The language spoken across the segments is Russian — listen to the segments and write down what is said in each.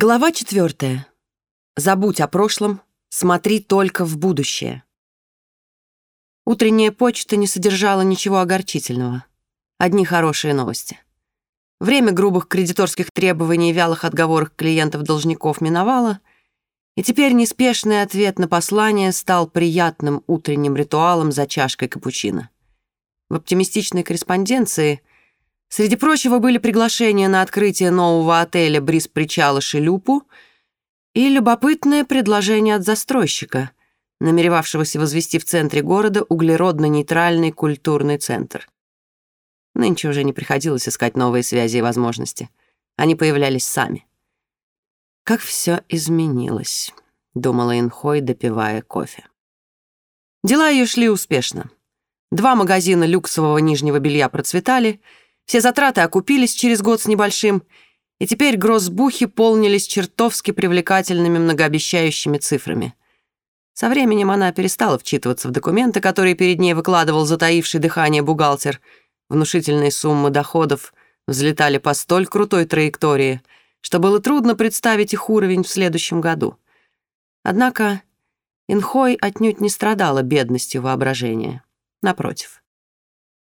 Глава четвертая. Забудь о прошлом, смотри только в будущее. Утренняя почта не содержала ничего огорчительного. Одни хорошие новости. Время грубых кредиторских требований и вялых отговорок клиентов-должников миновало, и теперь неспешный ответ на послание стал приятным утренним ритуалом за чашкой капучино. В оптимистичной корреспонденции Среди прочего были приглашения на открытие нового отеля «Бриз причала Шелюпу» и любопытное предложение от застройщика, намеревавшегося возвести в центре города углеродно-нейтральный культурный центр. Нынче уже не приходилось искать новые связи и возможности. Они появлялись сами. «Как все изменилось», — думала Инхой, допивая кофе. Дела ее шли успешно. Два магазина люксового нижнего белья процветали — все затраты окупились через год с небольшим, и теперь гроссбухи полнились чертовски привлекательными многообещающими цифрами. Со временем она перестала вчитываться в документы, которые перед ней выкладывал затаивший дыхание бухгалтер. Внушительные суммы доходов взлетали по столь крутой траектории, что было трудно представить их уровень в следующем году. Однако Инхой отнюдь не страдала бедностью воображения. Напротив.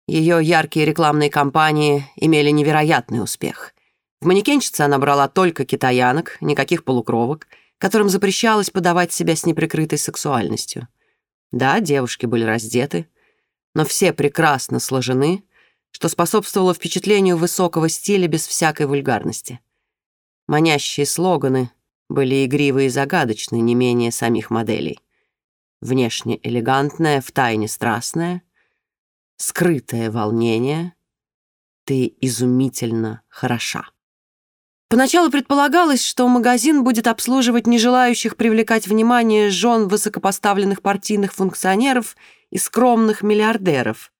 Ее яркие рекламные кампании имели невероятный успех. В манекенщице она брала только китаянок, никаких полукровок, которым запрещалось подавать себя с неприкрытой сексуальностью. Да, девушки были раздеты, но все прекрасно сложены, что способствовало впечатлению высокого стиля без всякой вульгарности. Манящие слоганы были игривые и загадочны не менее самих моделей. Внешне элегантная, втайне страстная — скрытое волнение. Ты изумительно хороша. Поначалу предполагалось, что магазин будет обслуживать не желающих привлекать внимание жен высокопоставленных партийных функционеров и скромных миллиардеров.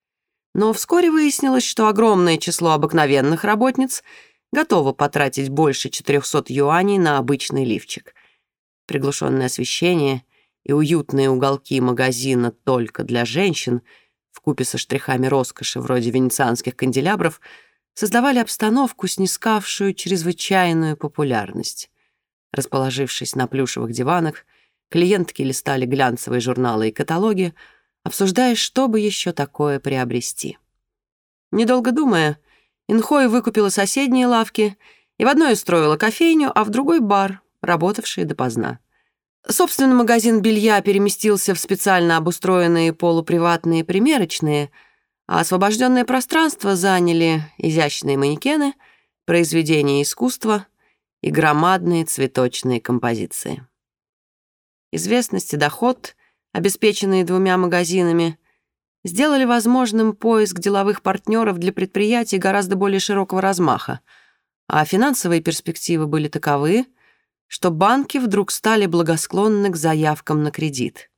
Но вскоре выяснилось, что огромное число обыкновенных работниц готово потратить больше 400 юаней на обычный лифчик. Приглушенное освещение и уютные уголки магазина только для женщин — вкупе со штрихами роскоши вроде венецианских канделябров, создавали обстановку, снискавшую чрезвычайную популярность. Расположившись на плюшевых диванах, клиентки листали глянцевые журналы и каталоги, обсуждая, что бы еще такое приобрести. Недолго думая, Инхой выкупила соседние лавки и в одной устроила кофейню, а в другой — бар, работавший допоздна. Собственно, магазин белья переместился в специально обустроенные полуприватные примерочные, а освобожденное пространство заняли изящные манекены, произведения искусства и громадные цветочные композиции. Известность и доход, обеспеченные двумя магазинами, сделали возможным поиск деловых партнеров для предприятий гораздо более широкого размаха, а финансовые перспективы были таковы — что банки вдруг стали благосклонны к заявкам на кредит.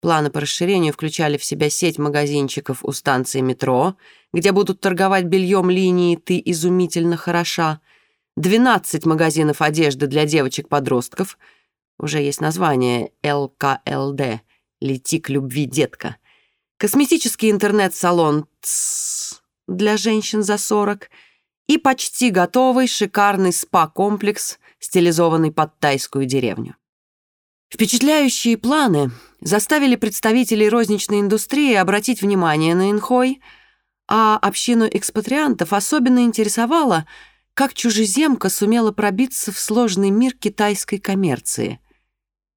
Планы по расширению включали в себя сеть магазинчиков у станции метро, где будут торговать бельем линии «Ты изумительно хороша», 12 магазинов одежды для девочек-подростков, уже есть название ЛКЛД «Лети к любви, детка», косметический интернет-салон для женщин за 40 и почти готовый шикарный спа-комплекс стилизованный под тайскую деревню. Впечатляющие планы заставили представителей розничной индустрии обратить внимание на Инхой, а общину экспатриантов особенно интересовало, как чужеземка сумела пробиться в сложный мир китайской коммерции.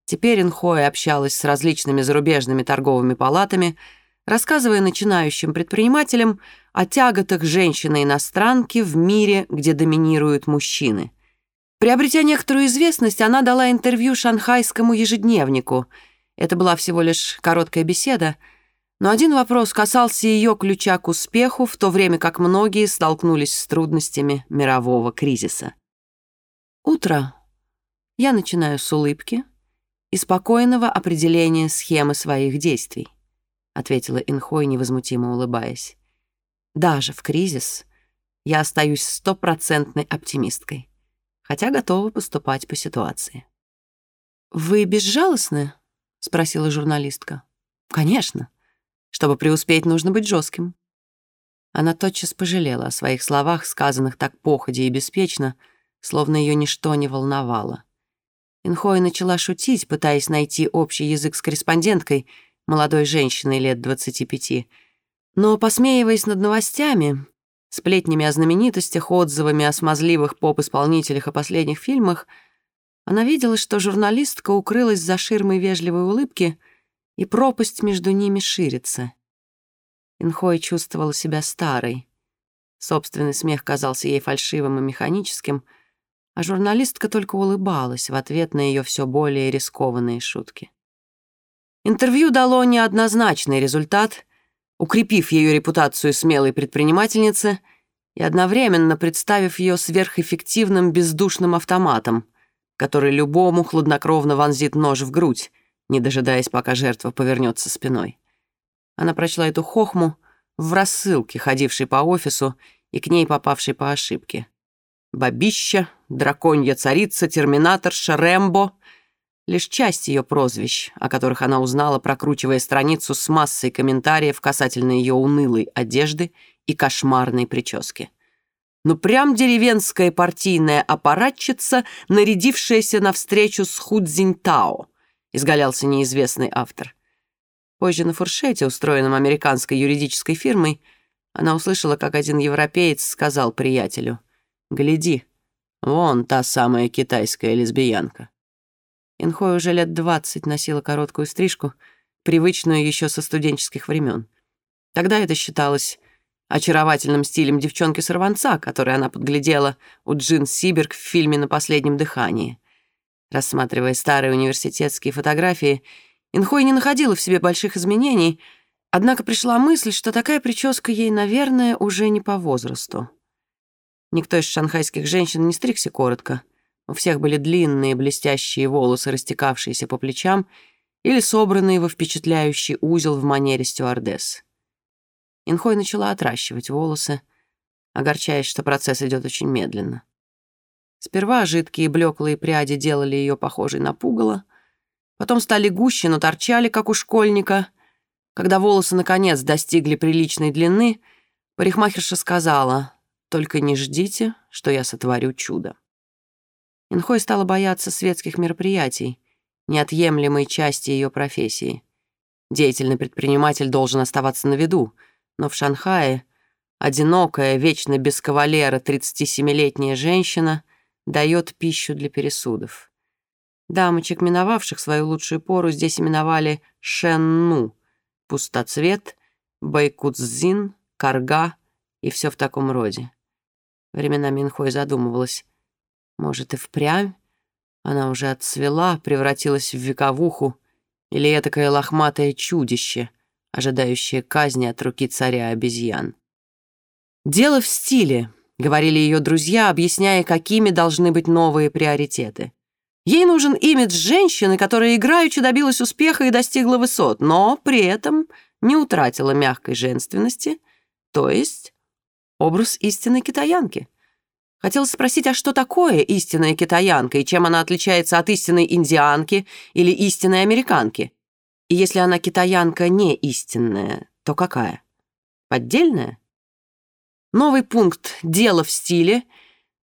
Теперь Инхой общалась с различными зарубежными торговыми палатами, рассказывая начинающим предпринимателям о тяготах женщины-иностранки в мире, где доминируют мужчины. Приобретя некоторую известность, она дала интервью шанхайскому ежедневнику. Это была всего лишь короткая беседа, но один вопрос касался ее ключа к успеху, в то время как многие столкнулись с трудностями мирового кризиса. Утро. Я начинаю с улыбки и спокойного определения схемы своих действий, ответила Инхой, невозмутимо улыбаясь. Даже в кризис я остаюсь стопроцентной оптимисткой хотя готова поступать по ситуации. «Вы безжалостны?» — спросила журналистка. «Конечно. Чтобы преуспеть, нужно быть жестким». Она тотчас пожалела о своих словах, сказанных так походе и беспечно, словно ее ничто не волновало. Инхой начала шутить, пытаясь найти общий язык с корреспонденткой, молодой женщиной лет 25. Но, посмеиваясь над новостями, сплетнями о знаменитостях, отзывами о смазливых поп-исполнителях и последних фильмах, она видела, что журналистка укрылась за ширмой вежливой улыбки, и пропасть между ними ширится. Инхой чувствовала себя старой. Собственный смех казался ей фальшивым и механическим, а журналистка только улыбалась в ответ на ее все более рискованные шутки. Интервью дало неоднозначный результат, укрепив ее репутацию смелой предпринимательницы и одновременно представив ее сверхэффективным бездушным автоматом, который любому хладнокровно вонзит нож в грудь, не дожидаясь, пока жертва повернется спиной. Она прочла эту хохму в рассылке, ходившей по офису и к ней попавшей по ошибке. Бабища, драконья царица, терминатор, Шарембо — лишь часть ее прозвищ, о которых она узнала, прокручивая страницу с массой комментариев касательно ее унылой одежды и кошмарной прически. Ну прям деревенская партийная аппаратчица, нарядившаяся на встречу с Худзиньтао, изгалялся неизвестный автор. Позже на фуршете, устроенном американской юридической фирмой, она услышала, как один европеец сказал приятелю, «Гляди, вон та самая китайская лесбиянка». Инхой уже лет двадцать носила короткую стрижку, привычную еще со студенческих времен. Тогда это считалось очаровательным стилем девчонки-сорванца, который она подглядела у Джин Сиберг в фильме «На последнем дыхании». Рассматривая старые университетские фотографии, Инхой не находила в себе больших изменений, однако пришла мысль, что такая прическа ей, наверное, уже не по возрасту. Никто из шанхайских женщин не стригся коротко. У всех были длинные блестящие волосы, растекавшиеся по плечам, или собранные во впечатляющий узел в манере стюардесс. Инхой начала отращивать волосы, огорчаясь, что процесс идет очень медленно. Сперва жидкие блеклые пряди делали ее похожей на пугало — Потом стали гуще, но торчали, как у школьника. Когда волосы, наконец, достигли приличной длины, парикмахерша сказала, «Только не ждите, что я сотворю чудо». Инхой стала бояться светских мероприятий, неотъемлемой части ее профессии. Деятельный предприниматель должен оставаться на виду, но в Шанхае одинокая, вечно без кавалера 37-летняя женщина дает пищу для пересудов. Дамочек, миновавших свою лучшую пору, здесь именовали Шенну, пустоцвет, Байкутзин, Карга и все в таком роде. Временами Инхой задумывалась, может, и впрямь она уже отцвела, превратилась в вековуху, или этакое лохматое чудище, ожидающее казни от руки царя обезьян. «Дело в стиле», — говорили ее друзья, объясняя, какими должны быть новые приоритеты. Ей нужен имидж женщины, которая играючи добилась успеха и достигла высот, но при этом не утратила мягкой женственности, то есть образ истинной китаянки. Хотела спросить, а что такое истинная китаянка и чем она отличается от истинной индианки или истинной американки? И если она китаянка не истинная, то какая? Поддельная? Новый пункт «Дело в стиле»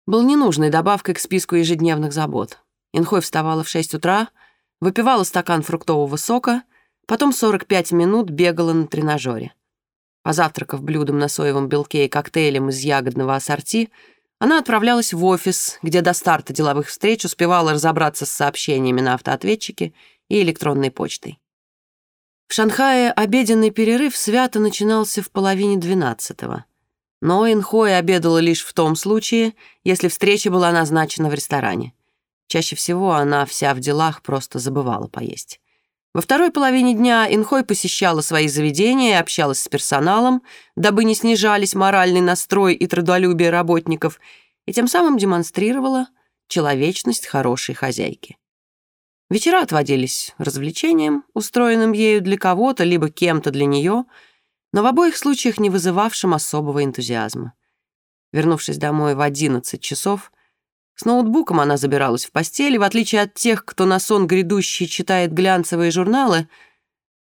был ненужной добавкой к списку ежедневных забот. Инхой вставала в 6 утра, выпивала стакан фруктового сока, потом 45 минут бегала на тренажере. Позавтракав блюдом на соевом белке и коктейлем из ягодного ассорти, она отправлялась в офис, где до старта деловых встреч успевала разобраться с сообщениями на автоответчике и электронной почтой. В Шанхае обеденный перерыв свято начинался в половине двенадцатого. Но Инхой обедала лишь в том случае, если встреча была назначена в ресторане. Чаще всего она вся в делах просто забывала поесть. Во второй половине дня Инхой посещала свои заведения и общалась с персоналом, дабы не снижались моральный настрой и трудолюбие работников, и тем самым демонстрировала человечность хорошей хозяйки. Вечера отводились развлечением, устроенным ею для кого-то, либо кем-то для нее, но в обоих случаях не вызывавшим особого энтузиазма. Вернувшись домой в 11 часов, с ноутбуком она забиралась в постель, в отличие от тех, кто на сон грядущий читает глянцевые журналы,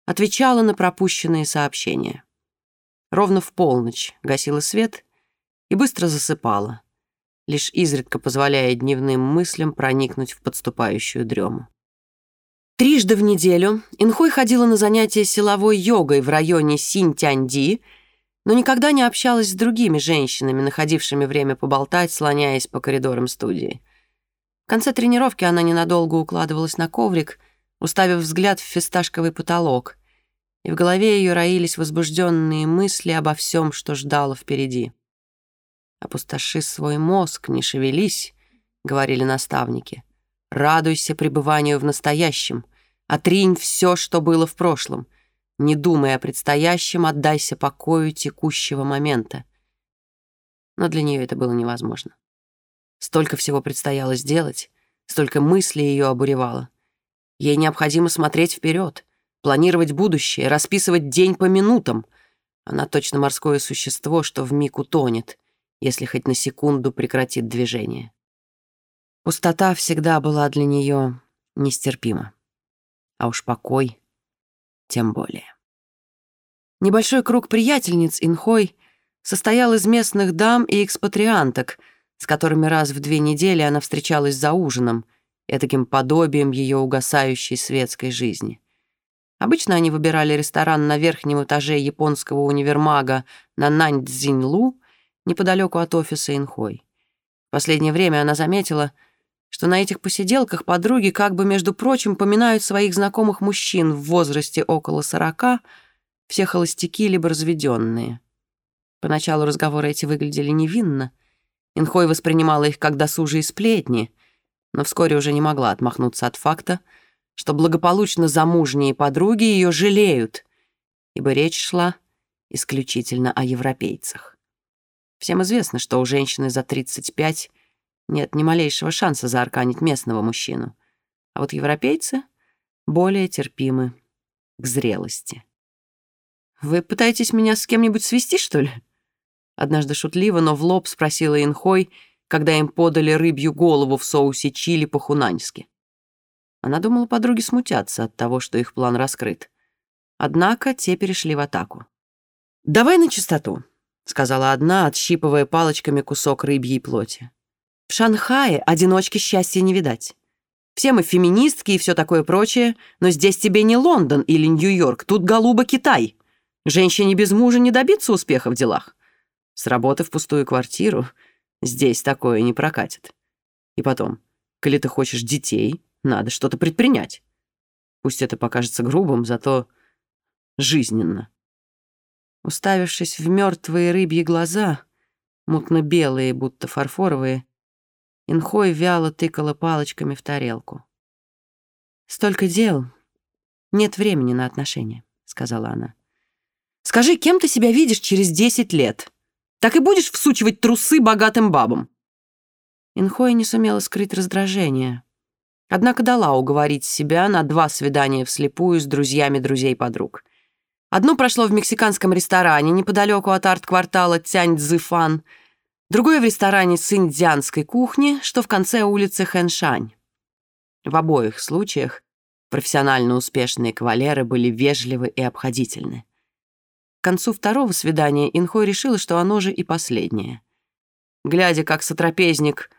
отвечала на пропущенные сообщения. Ровно в полночь гасила свет и быстро засыпала. лишь изредка позволяя дневным мыслям проникнуть в подступающую дрему. Трижды в неделю Инхой ходила на занятия силовой йогой в районе Синь-Тяньди, но никогда не общалась с другими женщинами, находившими время поболтать, слоняясь по коридорам студии. В конце тренировки она ненадолго укладывалась на коврик, уставив взгляд в фисташковый потолок, и в голове ее роились возбужденные мысли обо всем, что ждало впереди. «Опустоши свой мозг, не шевелись», — говорили наставники. «Радуйся пребыванию в настоящем. Отринь все, что было в прошлом. Не думай о предстоящем, отдайся покою текущего момента». Но для нее это было невозможно. Столько всего предстояло сделать, столько мыслей ее обуревало. Ей необходимо смотреть вперед, планировать будущее, расписывать день по минутам. Она точно морское существо, что вмиг утонет — если хоть на секунду прекратит движение. Пустота всегда была для нее нестерпима. А уж покой тем более. Небольшой круг приятельниц Инхой состоял из местных дам и экспатрианток, с которыми раз в две недели она встречалась за ужином, таким подобием ее угасающей светской жизни. Обычно они выбирали ресторан на верхнем этаже японского универмага на Наньцзиньлу неподалеку от офиса Инхой. В последнее время она заметила, что на этих посиделках подруги как бы, между прочим, поминают своих знакомых мужчин в возрасте около сорока, все холостяки либо разведенные. Поначалу разговоры эти выглядели невинно. Инхой воспринимала их как досужие сплетни, но вскоре уже не могла отмахнуться от факта, что благополучно замужние подруги ее жалеют, ибо речь шла исключительно о европейцах. Всем известно, что у женщины за 35 нет ни малейшего шанса заарканить местного мужчину. А вот европейцы более терпимы к зрелости. «Вы пытаетесь меня с кем-нибудь свести, что ли?» Однажды шутливо, но в лоб спросила Инхой, когда им подали рыбью голову в соусе чили по-хунаньски. Она думала, подруги смутятся от того, что их план раскрыт. Однако те перешли в атаку. «Давай на чистоту сказала одна, отщипывая палочками кусок рыбьей плоти. В Шанхае одиночки счастья не видать. Все мы феминистки и все такое прочее, но здесь тебе не Лондон или Нью-Йорк, тут голуба Китай. Женщине без мужа не добиться успеха в делах. С работы в пустую квартиру здесь такое не прокатит. И потом, коли ты хочешь детей, надо что-то предпринять. Пусть это покажется грубым, зато жизненно. Уставившись в мертвые рыбьи глаза, мутно-белые, будто фарфоровые, Инхой вяло тыкала палочками в тарелку. «Столько дел. Нет времени на отношения», — сказала она. «Скажи, кем ты себя видишь через десять лет? Так и будешь всучивать трусы богатым бабам?» Инхой не сумела скрыть раздражение. Однако дала уговорить себя на два свидания вслепую с друзьями друзей-подруг — Одно прошло в мексиканском ресторане неподалеку от арт-квартала Тянь-Цзыфан, другое в ресторане с индианской кухни, что в конце улицы Хэншань. В обоих случаях профессионально успешные кавалеры были вежливы и обходительны. К концу второго свидания Инхой решила, что оно же и последнее. Глядя, как сотрапезник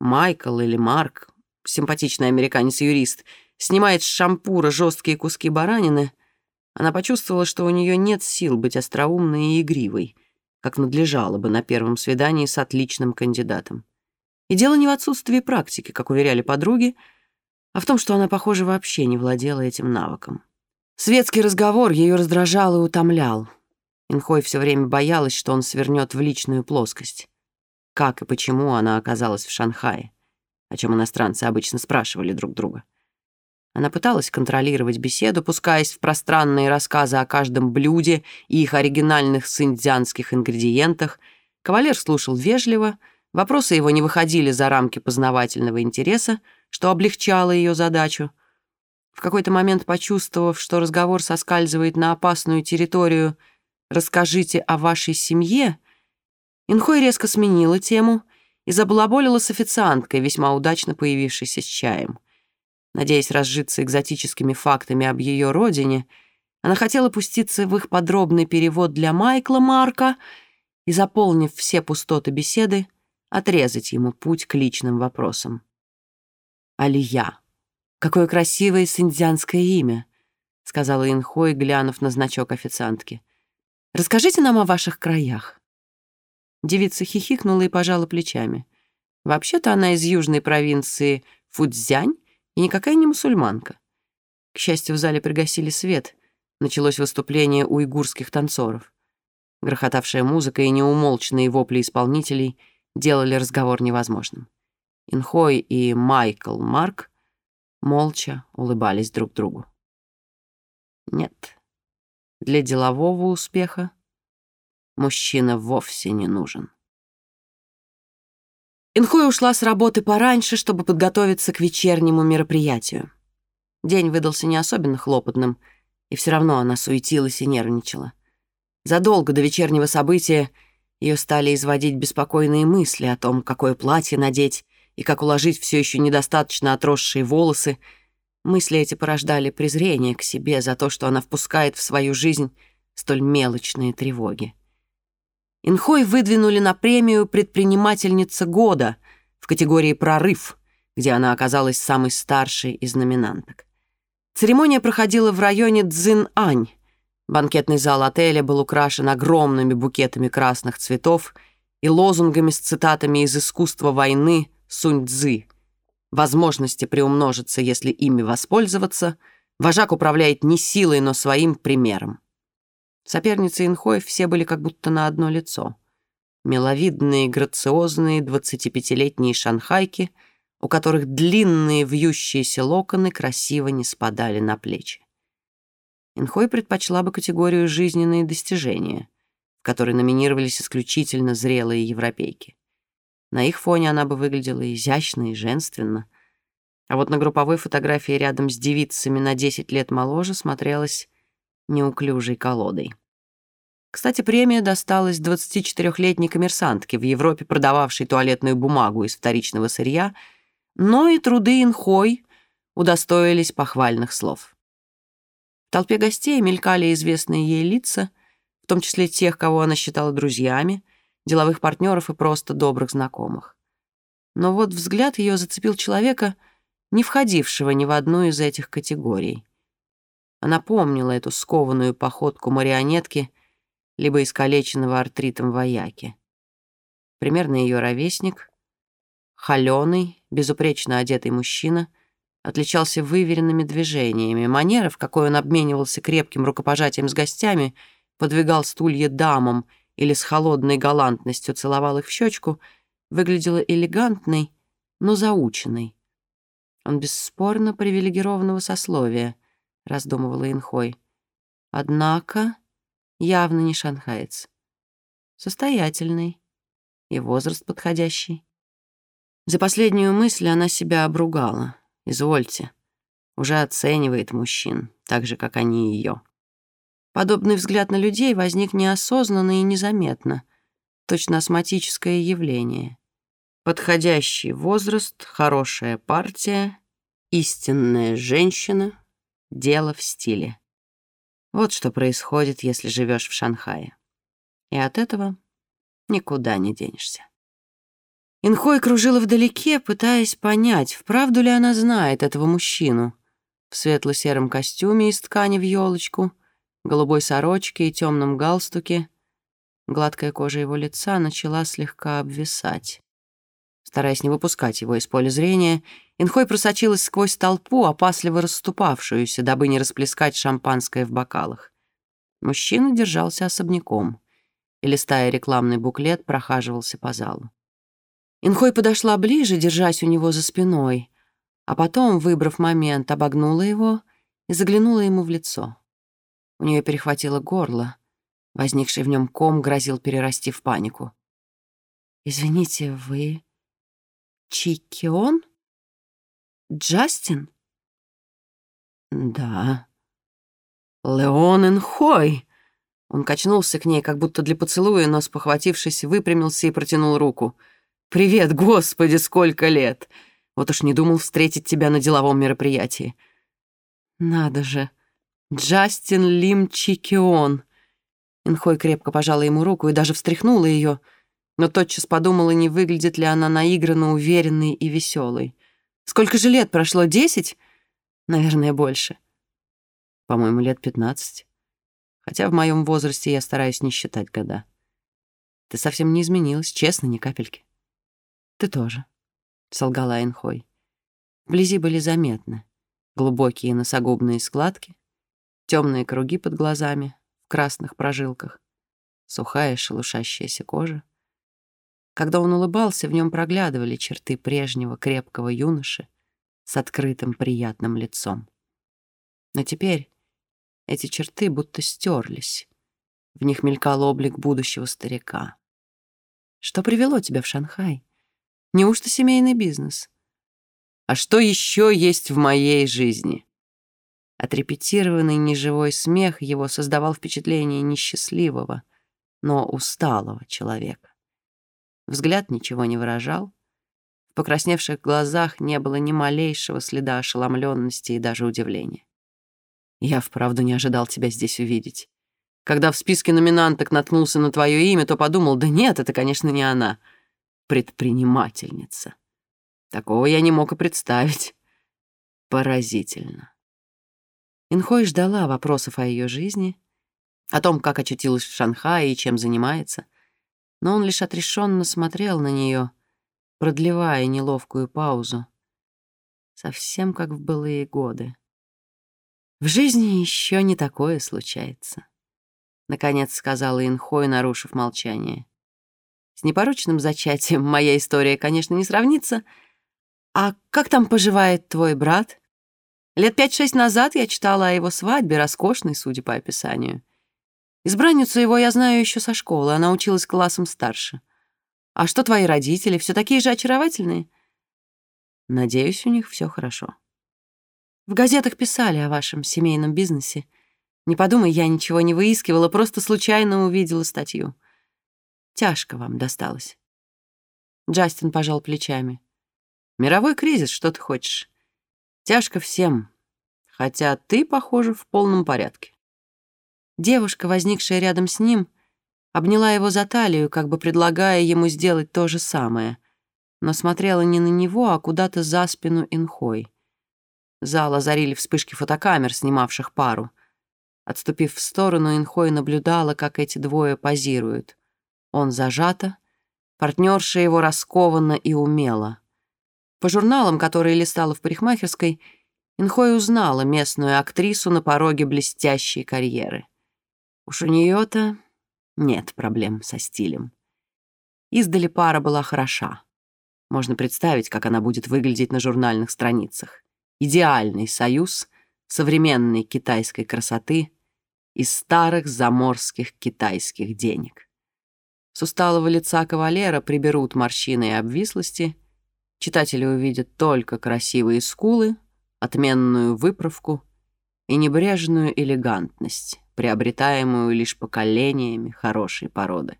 Майкл или Марк, симпатичный американец-юрист, снимает с шампура жесткие куски баранины — она почувствовала, что у нее нет сил быть остроумной и игривой, как надлежало бы на первом свидании с отличным кандидатом. И дело не в отсутствии практики, как уверяли подруги, а в том, что она, похоже, вообще не владела этим навыком. Светский разговор ее раздражал и утомлял. Инхой все время боялась, что он свернет в личную плоскость. Как и почему она оказалась в Шанхае, о чем иностранцы обычно спрашивали друг друга. Она пыталась контролировать беседу, пускаясь в пространные рассказы о каждом блюде и их оригинальных синдзянских ингредиентах. Кавалер слушал вежливо, вопросы его не выходили за рамки познавательного интереса, что облегчало ее задачу. В какой-то момент, почувствовав, что разговор соскальзывает на опасную территорию «Расскажите о вашей семье», Инхой резко сменила тему и забалаболила с официанткой, весьма удачно появившейся с чаем. Надеясь разжиться экзотическими фактами об ее родине, она хотела пуститься в их подробный перевод для Майкла Марка и, заполнив все пустоты беседы, отрезать ему путь к личным вопросам. «Алия. Какое красивое синдзянское имя», — сказала Инхой, глянув на значок официантки. «Расскажите нам о ваших краях». Девица хихикнула и пожала плечами. Вообще-то она из южной провинции Фудзянь и никакая не мусульманка. К счастью, в зале пригасили свет. Началось выступление уйгурских танцоров. Грохотавшая музыка и неумолчные вопли исполнителей делали разговор невозможным. Инхой и Майкл Марк молча улыбались друг другу. Нет, для делового успеха мужчина вовсе не нужен. Инхой ушла с работы пораньше, чтобы подготовиться к вечернему мероприятию. День выдался не особенно хлопотным, и все равно она суетилась и нервничала. Задолго до вечернего события ее стали изводить беспокойные мысли о том, какое платье надеть и как уложить все еще недостаточно отросшие волосы. Мысли эти порождали презрение к себе за то, что она впускает в свою жизнь столь мелочные тревоги. Инхой выдвинули на премию «Предпринимательница года» в категории «Прорыв», где она оказалась самой старшей из номинанток. Церемония проходила в районе Цзин-Ань. Банкетный зал отеля был украшен огромными букетами красных цветов и лозунгами с цитатами из искусства войны Сунь-Цзы. Возможности приумножиться, если ими воспользоваться. Вожак управляет не силой, но своим примером. Соперницы Инхой все были как будто на одно лицо. Миловидные, грациозные 25-летние шанхайки, у которых длинные вьющиеся локоны красиво не спадали на плечи. Инхой предпочла бы категорию «жизненные достижения», в которой номинировались исключительно зрелые европейки. На их фоне она бы выглядела изящно и женственно. А вот на групповой фотографии рядом с девицами на 10 лет моложе смотрелась неуклюжей колодой. Кстати, премия досталась 24-летней коммерсантке в Европе, продававшей туалетную бумагу из вторичного сырья, но и труды Инхой удостоились похвальных слов. В толпе гостей мелькали известные ей лица, в том числе тех, кого она считала друзьями, деловых партнеров и просто добрых знакомых. Но вот взгляд ее зацепил человека, не входившего ни в одну из этих категорий. Она помнила эту скованную походку марионетки, либо искалеченного артритом вояки. Примерно ее ровесник, холеный, безупречно одетый мужчина, отличался выверенными движениями. Манера, в какой он обменивался крепким рукопожатием с гостями, подвигал стулья дамам или с холодной галантностью целовал их в щечку, выглядела элегантной, но заученной. Он бесспорно привилегированного сословия — раздумывала Инхой. Однако явно не шанхаец. Состоятельный и возраст подходящий. За последнюю мысль она себя обругала. Извольте. Уже оценивает мужчин, так же, как они ее. Подобный взгляд на людей возник неосознанно и незаметно. Точно астматическое явление. Подходящий возраст, хорошая партия, истинная женщина — Дело в стиле. Вот что происходит, если живешь в Шанхае. И от этого никуда не денешься. Инхой кружила вдалеке, пытаясь понять, вправду ли она знает этого мужчину. В светло-сером костюме из ткани в елочку, голубой сорочке и темном галстуке. Гладкая кожа его лица начала слегка обвисать. Стараясь не выпускать его из поля зрения, Инхой просочилась сквозь толпу, опасливо расступавшуюся, дабы не расплескать шампанское в бокалах. Мужчина держался особняком и, листая рекламный буклет, прохаживался по залу. Инхой подошла ближе, держась у него за спиной, а потом, выбрав момент, обогнула его и заглянула ему в лицо. У нее перехватило горло. Возникший в нем ком грозил перерасти в панику. «Извините, вы Чикион?» Джастин? Да. Леон Энхой. Он качнулся к ней, как будто для поцелуя, но, спохватившись, выпрямился и протянул руку. «Привет, господи, сколько лет! Вот уж не думал встретить тебя на деловом мероприятии». «Надо же! Джастин Лим Чикион!» Инхой крепко пожала ему руку и даже встряхнула ее. Но тотчас подумала, не выглядит ли она наигранно уверенной и веселой. Сколько же лет прошло? Десять? Наверное, больше. По-моему, лет пятнадцать. Хотя в моем возрасте я стараюсь не считать года. Ты совсем не изменилась, честно, ни капельки. Ты тоже, — солгала Энхой. Вблизи были заметны глубокие носогубные складки, темные круги под глазами в красных прожилках, сухая шелушащаяся кожа. Когда он улыбался, в нем проглядывали черты прежнего крепкого юноши с открытым приятным лицом. Но теперь эти черты будто стерлись. В них мелькал облик будущего старика. Что привело тебя в Шанхай? Неужто семейный бизнес? А что еще есть в моей жизни? Отрепетированный неживой смех его создавал впечатление несчастливого, но усталого человека. Взгляд ничего не выражал. В покрасневших глазах не было ни малейшего следа ошеломленности и даже удивления. «Я вправду не ожидал тебя здесь увидеть. Когда в списке номинанток наткнулся на твое имя, то подумал, да нет, это, конечно, не она. Предпринимательница. Такого я не мог и представить. Поразительно». Инхой ждала вопросов о ее жизни, о том, как очутилась в Шанхае и чем занимается, но он лишь отрешенно смотрел на нее, продлевая неловкую паузу, совсем как в былые годы. «В жизни еще не такое случается», — наконец сказала Инхой, нарушив молчание. «С непорочным зачатием моя история, конечно, не сравнится. А как там поживает твой брат?» Лет пять-шесть назад я читала о его свадьбе, роскошной, судя по описанию. Избранницу его я знаю еще со школы, она училась классом старше. А что твои родители, все такие же очаровательные? Надеюсь, у них все хорошо. В газетах писали о вашем семейном бизнесе. Не подумай, я ничего не выискивала, просто случайно увидела статью. Тяжко вам досталось. Джастин пожал плечами. Мировой кризис, что ты хочешь? Тяжко всем, хотя ты, похоже, в полном порядке. Девушка, возникшая рядом с ним, обняла его за талию, как бы предлагая ему сделать то же самое, но смотрела не на него, а куда-то за спину Инхой. Зал озарили вспышки фотокамер, снимавших пару. Отступив в сторону, Инхой наблюдала, как эти двое позируют. Он зажато, партнерша его раскованно и умело — по журналам, которые листала в парикмахерской, Инхой узнала местную актрису на пороге блестящей карьеры. Уж у нее-то нет проблем со стилем. Издали пара была хороша. Можно представить, как она будет выглядеть на журнальных страницах. Идеальный союз современной китайской красоты из старых заморских китайских денег. С усталого лица кавалера приберут морщины и обвислости — Читатели увидят только красивые скулы, отменную выправку и небрежную элегантность, приобретаемую лишь поколениями хорошей породы.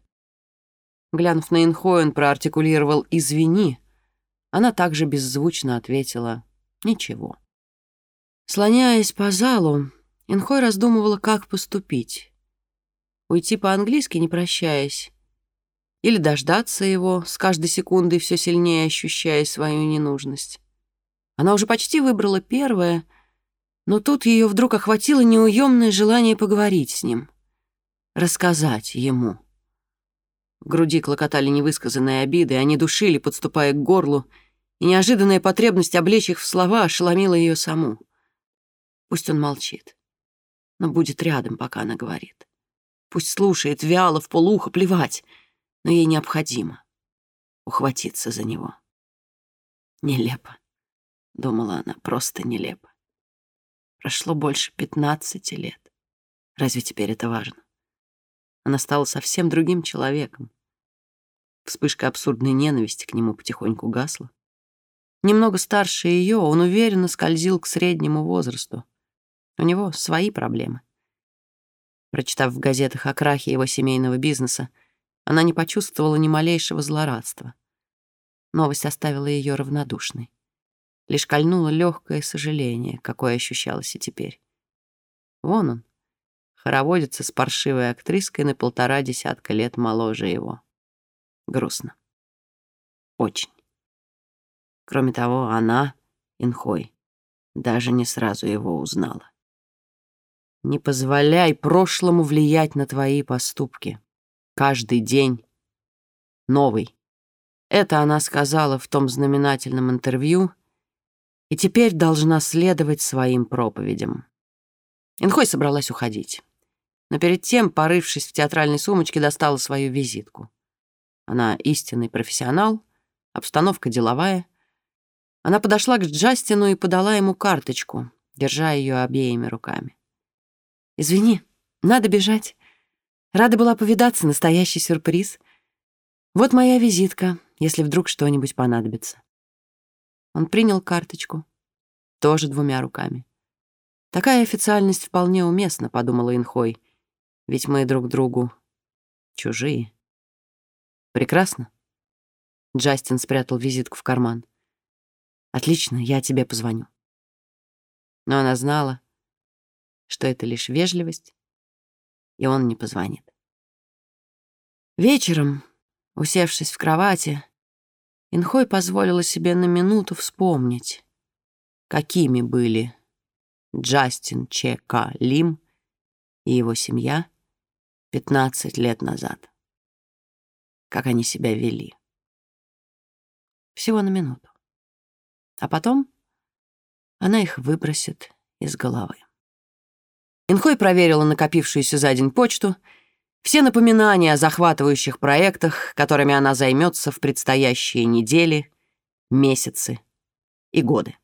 Глянув на Инхоен, проартикулировал «извини», она также беззвучно ответила «ничего». Слоняясь по залу, Инхой раздумывала, как поступить. Уйти по-английски, не прощаясь, или дождаться его, с каждой секундой все сильнее ощущая свою ненужность. Она уже почти выбрала первое, но тут ее вдруг охватило неуемное желание поговорить с ним, рассказать ему. В груди клокотали невысказанные обиды, они душили, подступая к горлу, и неожиданная потребность облечь их в слова ошеломила ее саму. Пусть он молчит, но будет рядом, пока она говорит. Пусть слушает вяло, в полухо, плевать — но ей необходимо ухватиться за него. Нелепо, думала она, просто нелепо. Прошло больше пятнадцати лет. Разве теперь это важно? Она стала совсем другим человеком. Вспышка абсурдной ненависти к нему потихоньку гасла. Немного старше ее, он уверенно скользил к среднему возрасту. У него свои проблемы. Прочитав в газетах о крахе его семейного бизнеса, она не почувствовала ни малейшего злорадства. Новость оставила ее равнодушной. Лишь кольнуло легкое сожаление, какое ощущалось и теперь. Вон он, хороводится с паршивой актриской на полтора десятка лет моложе его. грустно. Очень. Кроме того, она, Инхой, даже не сразу его узнала. Не позволяй прошлому влиять на твои поступки. Каждый день новый. Это она сказала в том знаменательном интервью и теперь должна следовать своим проповедям. Инхой собралась уходить. Но перед тем, порывшись в театральной сумочке, достала свою визитку. Она истинный профессионал, обстановка деловая. Она подошла к Джастину и подала ему карточку, держа ее обеими руками. «Извини, надо бежать. Рада была повидаться, настоящий сюрприз. Вот моя визитка, если вдруг что-нибудь понадобится». Он принял карточку, тоже двумя руками. «Такая официальность вполне уместна», — подумала Инхой, «ведь мы друг другу чужие». «Прекрасно». Джастин спрятал визитку в карман. «Отлично, я тебе позвоню». Но она знала, что это лишь вежливость, и он не позвонит. Вечером, усевшись в кровати, Инхой позволила себе на минуту вспомнить, какими были Джастин Ч. К. Лим и его семья 15 лет назад. Как они себя вели. Всего на минуту. А потом она их выбросит из головы. Инхой проверила накопившуюся за день почту, все напоминания о захватывающих проектах, которыми она займется в предстоящие недели, месяцы и годы.